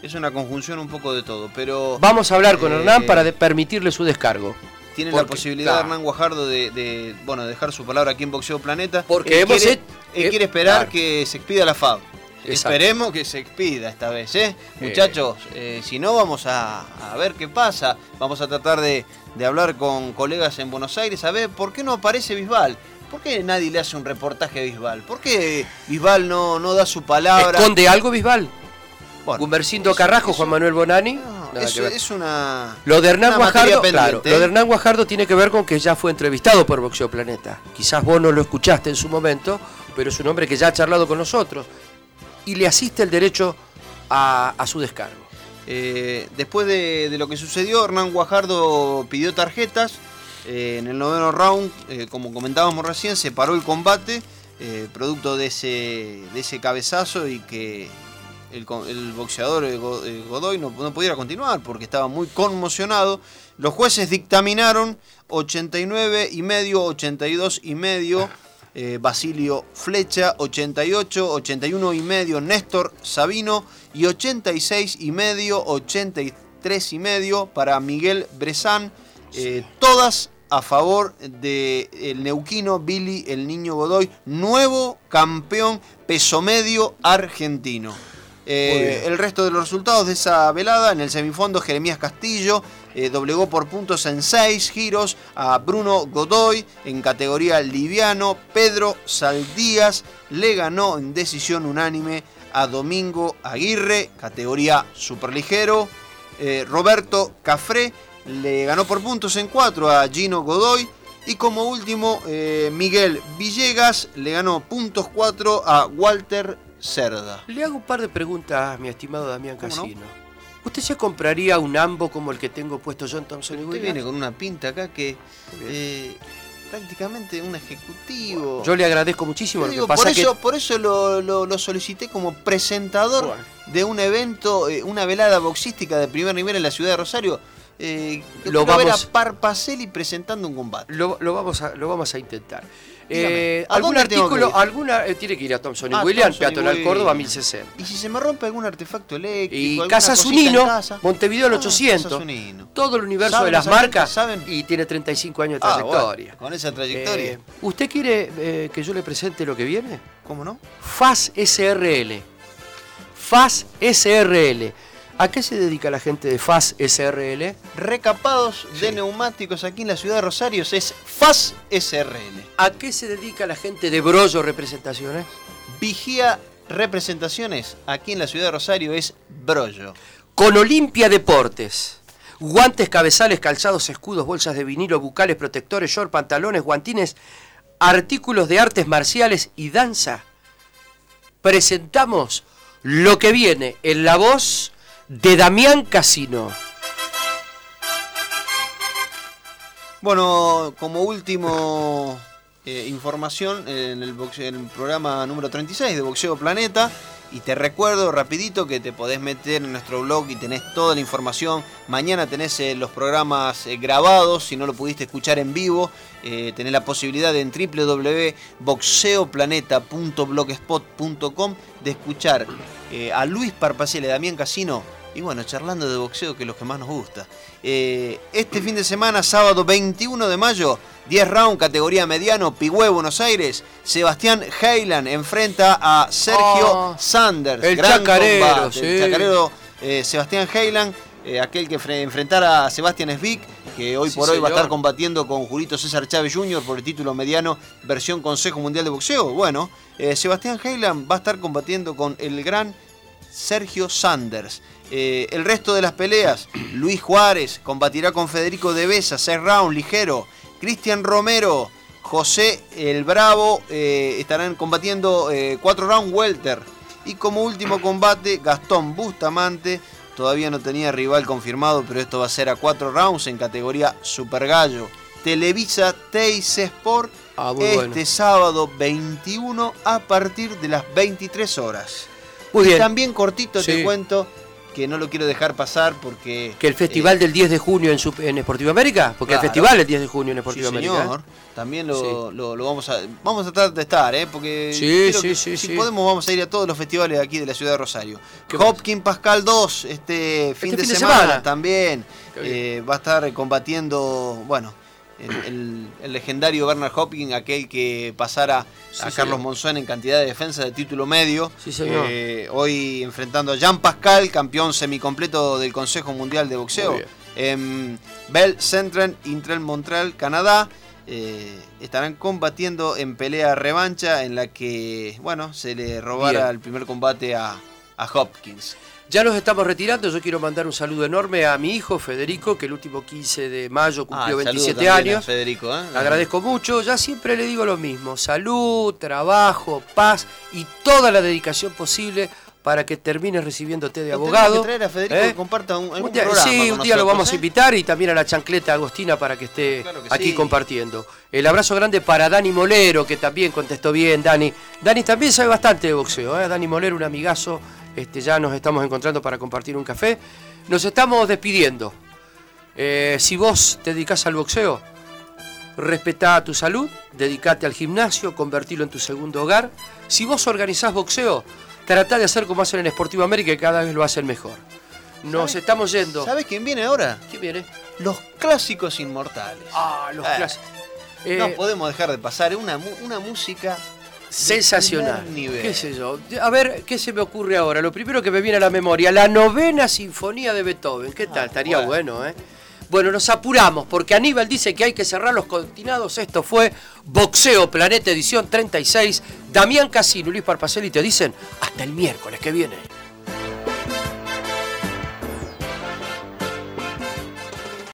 Es una conjunción un poco de todo, pero Vamos a hablar con Eh, Hernán para de- permitirle su descargo. tiene la posibilidad claro. Hernán Guajardo de, de, bueno, dejar su palabra aquí en Boxeo Planeta. Porque Él hemos quiere, hecho- él eh, quiere esperar claro. que se expida la FAB. Exacto. Esperemos que se expida esta vez, ¿eh? Eh. Muchachos, eh, si no vamos a, a ver qué pasa. Vamos a tratar de, de hablar con colegas en Buenos Aires a ver por qué no aparece Bisbal. ¿Por qué nadie le hace un reportaje a Bisbal? ¿Por qué Bisbal no, no da su palabra? ¿Esconde algo Bisbal? Bueno, Gumercindo Carrajo, Juan Manuel Bonani. no, eso es una. Lo de Hernán Guajardo, claro, pendiente, lo de ¿eh? Hernán Guajardo tiene que ver con que ya fue entrevistado por Boxeo Planeta. Quizás vos no lo escuchaste en su momento, pero es un hombre que ya ha charlado con nosotros y le asiste el derecho a, a su descargo. Eh, después de, de lo que sucedió, Hernán Guajardo pidió tarjetas. eh, en el noveno round, eh, como comentábamos recién, se paró el combate, eh, producto de ese, de ese cabezazo y que el, boxeador eh, eh, Godoy no, no pudiera continuar porque estaba muy conmocionado. Los jueces dictaminaron 89 y medio, 82 y medio. eh, Basilio Flecha, 88, 81 y medio Néstor Sabino y 86 y medio, 83 y medio para Miguel Brezán, eh, todas a favor del neuquino Billy el Niño Godoy, nuevo campeón peso medio argentino. Eh, el resto de los resultados de esa velada, en el semifondo Jeremías Castillo eh, doblegó por puntos en 6 giros a Bruno Godoy en categoría liviano, Pedro Saldías le ganó en decisión unánime a Domingo Aguirre, categoría superligero, eh, Roberto Cafré le ganó por puntos en 4 a Gino Godoy y como último eh, Miguel Villegas le ganó puntos 4 a Walter Cerda. Le hago un par de preguntas, mi estimado Damián. Casino. ¿Usted se compraría un ambo como el que tengo puesto yo en Thompson y Usted viene con una pinta acá que eh, prácticamente un ejecutivo. Yo le agradezco muchísimo. Lo digo, que pasa por, que eso, por eso lo, lo- lo solicité como presentador Bueno. de un evento, eh, una velada boxística de primer nivel en la ciudad de Rosario. Eh, Lo quiero ver vamos- a Parpacelli presentando un combate. Lo, lo vamos, a, lo vamos a intentar. Eh, ¿a ¿Algún artículo? Alguna, eh, tiene que ir a Thompson y Ah, William, Thompson y Peatonal William. Córdoba, 1060. Y si se me rompe algún artefacto eléctrico, Y Casa. Montevideo al Ah, 800. Casa Zunino. Todo el universo ¿Saben de las marcas ¿Saben? y tiene 35 años de Ah, trayectoria. bueno, con esa trayectoria. Eh, ¿Usted quiere eh, que yo le presente lo que viene? ¿Cómo no? FAS SRL. FAS SRL. ¿A qué se dedica la gente de FAS SRL? Recapados de neumáticos aquí en la ciudad de Rosario es FAS SRL. ¿A qué se dedica la gente de Brollo Representaciones? Vigía Representaciones aquí en la ciudad de Rosario es Brollo. Con Olimpia Deportes. Guantes, cabezales, calzados, escudos, bolsas de vinilo, bucales, protectores, short, pantalones, guantines, artículos de artes marciales y danza. Presentamos lo que viene en la voz de Damián Casino. Bueno, como último eh, información en el, boxe- en el programa número 36 de Boxeo Planeta, y te recuerdo rapidito que te podés meter en nuestro blog y tenés toda la información. Mañana tenés eh, los programas eh, grabados, si no lo pudiste escuchar en vivo, eh, tenés la posibilidad en www.boxeoplaneta.blogspot.com de escuchar eh, a Luis Parpaciel y a Damián Casino y bueno, charlando de boxeo, que es lo que más nos gusta. Eh, este fin de semana, sábado 21 de mayo, 10 round, categoría mediano, Pigüé, Buenos Aires. Sebastián Heiland enfrenta a Sergio Oh, Sanders. el Gran chacarero, combate. sí. El chacarero eh, Sebastián Heiland, eh, aquel que fre- enfrentara a Sebastián Svik, que hoy Sí, por hoy va a estar combatiendo con Julito César Chávez Jr. por el título mediano, versión Consejo Mundial de Boxeo. Bueno, eh, Sebastián Heiland va a estar combatiendo con el gran Sergio Sanders. Eh, el resto de las peleas, Luis Juárez combatirá con Federico De Besa, 6 round ligero. Cristian Romero, José el Bravo estarán combatiendo 4 round welter. Y como último combate, Gastón Bustamante. Todavía no tenía rival confirmado, pero esto va a ser a 4 rounds en categoría Super Gallo. Televisa TIC Sport Ah, este bueno. sábado 21 a partir de las 23 horas. Muy Y bien. también cortito te cuento que no lo quiero dejar pasar porque. Que el festival eh, del 10 de junio en, Sup- en Sportivo América, porque Claro. el festival es el 10 de junio en sí, Sportivo América. señor. También lo, Sí. lo- lo vamos a. Vamos a tratar de estar, ¿eh? Porque. Sí, sí, que sí, Si sí. podemos, vamos a ir a todos los festivales de aquí de la ciudad de Rosario. ¿Qué Hopkins Pascal 2, este fin, Este de, fin de semana, semana. también. Eh, va a estar combatiendo. Bueno. El, legendario Bernard Hopkins, aquel que pasara Sí, a. Carlos Monzón en cantidad de defensa de título medio. Sí, señor. Eh, hoy enfrentando a Jean Pascal, campeón semicompleto del Consejo Mundial de Boxeo. En Bell Central, Intrel Montreal, Canadá. eh, estarán combatiendo en pelea revancha en la que, bueno, se le robara Bien. el primer combate a, a Hopkins. Ya nos estamos retirando, yo quiero mandar un saludo enorme a mi hijo Federico, que el último 15 de mayo Ah, cumplió saludo 27 también a años. Federico, ¿eh? Le agradezco mucho, ya siempre le digo lo mismo, salud, trabajo, paz y toda la dedicación posible para que termines recibiéndote de abogado. que traer a Federico ¿eh? que comparta un, algún Un día- programa sí, un día lo vamos a ¿eh? invitar y también a la chancleta Agostina para que esté Claro que aquí sí. compartiendo. El abrazo grande para Dani Molero, que también contestó bien, Dani. Dani también sabe bastante de boxeo, ¿eh? Dani Molero, un amigazo, este, ya nos estamos encontrando para compartir un café. Nos estamos despidiendo. Eh, si vos te dedicás al boxeo, respetá tu salud, dedicate al gimnasio, convertirlo en tu segundo hogar. Si vos organizás boxeo, tratá de hacer como hacen en Sportivo América, que cada vez lo hacen mejor. Nos ¿Sabes- estamos yendo. ¿Sabes quién viene ahora? ¿Quién viene? Los clásicos inmortales. Ah, los Eh, clásicos. Eh, no podemos dejar de pasar ¿eh? una, una música sensacional. nivel. ¿Qué sé yo? A ver, ¿qué se me ocurre ahora? Lo primero que me viene a la memoria, la novena sinfonía de Beethoven. ¿Qué tal? Estaría bueno. bueno, ¿eh? Bueno, nos apuramos porque Aníbal dice que hay que cerrar los continados. Esto fue Boxeo Planeta Edición 36. Damián Casino Luis Parpacelli te dicen hasta el miércoles que viene.